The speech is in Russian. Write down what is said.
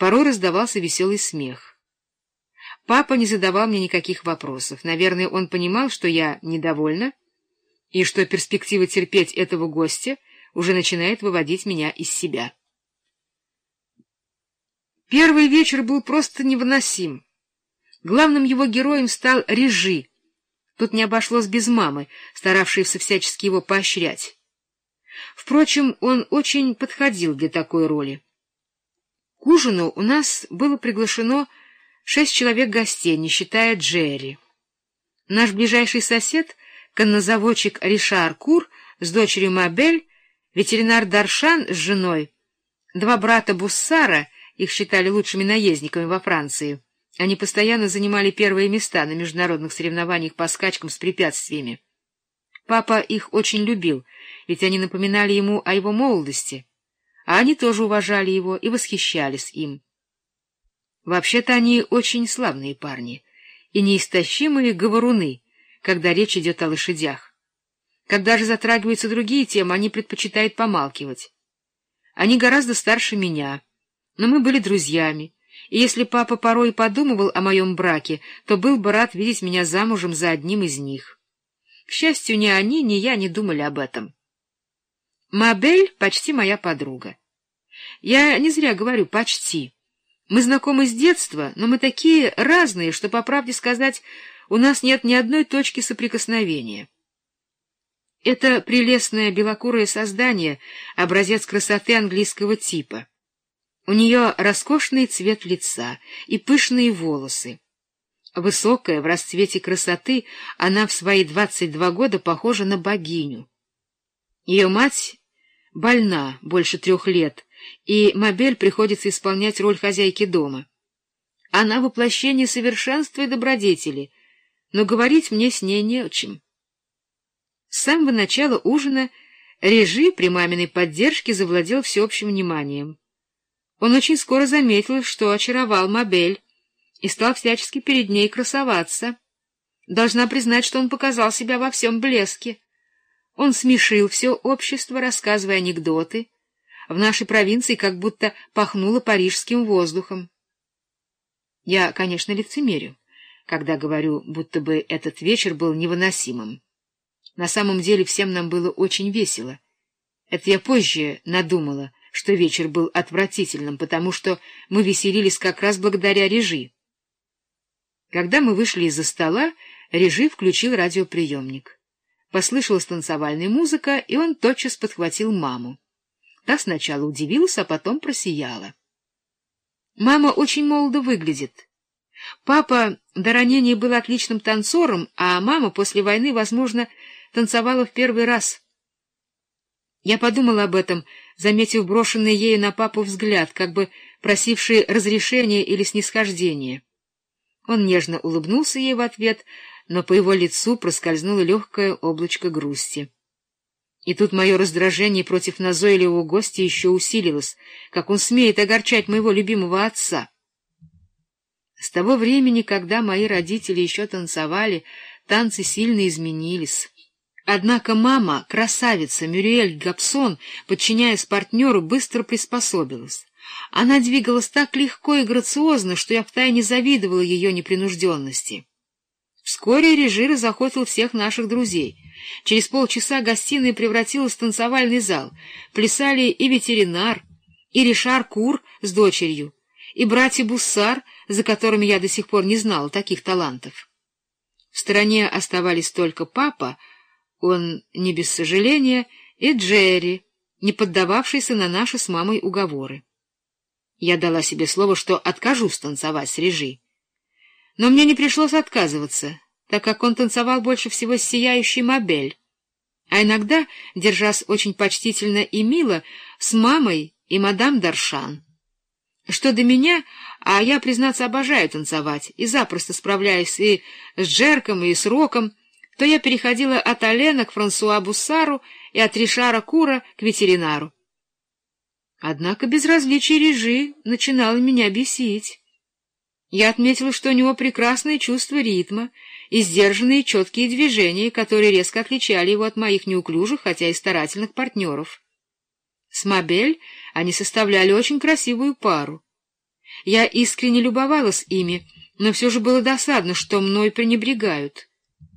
Порой раздавался веселый смех. Папа не задавал мне никаких вопросов. Наверное, он понимал, что я недовольна, и что перспектива терпеть этого гостя уже начинает выводить меня из себя. Первый вечер был просто невыносим. Главным его героем стал Режи. Тут не обошлось без мамы, старавшейся всячески его поощрять. Впрочем, он очень подходил для такой роли. К ужину у нас было приглашено шесть человек гостей, не считая Джерри. Наш ближайший сосед, коннозаводчик Ришар Кур с дочерью Мабель, ветеринар Даршан с женой, два брата Буссара, их считали лучшими наездниками во Франции. Они постоянно занимали первые места на международных соревнованиях по скачкам с препятствиями. Папа их очень любил, ведь они напоминали ему о его молодости, а они тоже уважали его и восхищались им. Вообще-то они очень славные парни и неистощимые говоруны, когда речь идет о лошадях. Когда же затрагиваются другие темы, они предпочитают помалкивать. Они гораздо старше меня, но мы были друзьями, и если папа порой подумывал о моем браке, то был бы рад видеть меня замужем за одним из них. К счастью, ни они, ни я не думали об этом. Мабель почти моя подруга. Я не зря говорю «почти». Мы знакомы с детства, но мы такие разные, что, по правде сказать, у нас нет ни одной точки соприкосновения. Это прелестное белокурое создание — образец красоты английского типа. У нее роскошный цвет лица и пышные волосы. Высокая, в расцвете красоты, она в свои двадцать два года похожа на богиню. Ее мать больна больше трех лет, и Мобель приходится исполнять роль хозяйки дома. Она воплощение совершенства и добродетели, но говорить мне с ней не о чем. С самого начала ужина Режи при маминой поддержке завладел всеобщим вниманием. Он очень скоро заметил, что очаровал Мобель, и стал всячески перед ней красоваться. Должна признать, что он показал себя во всем блеске. Он смешил все общество, рассказывая анекдоты. В нашей провинции как будто пахнуло парижским воздухом. Я, конечно, лицемерю, когда говорю, будто бы этот вечер был невыносимым. На самом деле всем нам было очень весело. Это я позже надумала, что вечер был отвратительным, потому что мы веселились как раз благодаря режи. Когда мы вышли из-за стола, Режи включил радиоприемник. Послышалась танцевальная музыка, и он тотчас подхватил маму. Та сначала удивилась, а потом просияла. Мама очень молодо выглядит. Папа до ранения был отличным танцором, а мама после войны, возможно, танцевала в первый раз. Я подумала об этом, заметив брошенный ею на папу взгляд, как бы просивший разрешения или снисхождения. Он нежно улыбнулся ей в ответ, но по его лицу проскользнуло легкое облачко грусти. И тут мое раздражение против назойливого гостя еще усилилось, как он смеет огорчать моего любимого отца. С того времени, когда мои родители еще танцевали, танцы сильно изменились. Однако мама, красавица Мюриэль Габсон, подчиняясь партнеру, быстро приспособилась. Она двигалась так легко и грациозно, что я втайне завидовала ее непринужденности. Вскоре Режир захотел всех наших друзей. Через полчаса гостиная превратилась в танцевальный зал. Плясали и ветеринар, и Ришар Кур с дочерью, и братья Буссар, за которыми я до сих пор не знала таких талантов. В стороне оставались только папа, он не без сожаления, и Джерри, не поддававшийся на наши с мамой уговоры. Я дала себе слово, что откажусь танцевать с Режи. Но мне не пришлось отказываться, так как он танцевал больше всего с сияющей Мобель, а иногда, держась очень почтительно и мило, с мамой и мадам Даршан. Что до меня, а я, признаться, обожаю танцевать и запросто справляюсь и с Джерком, и с Роком, то я переходила от Алена к Франсуа Буссару и от Ришара Кура к ветеринару. Однако безразличие Режи начинало меня бесить. Я отметила, что у него прекрасное чувство ритма и сдержанные четкие движения, которые резко отличали его от моих неуклюжих, хотя и старательных партнеров. С Мобель они составляли очень красивую пару. Я искренне любовалась ими, но все же было досадно, что мной пренебрегают.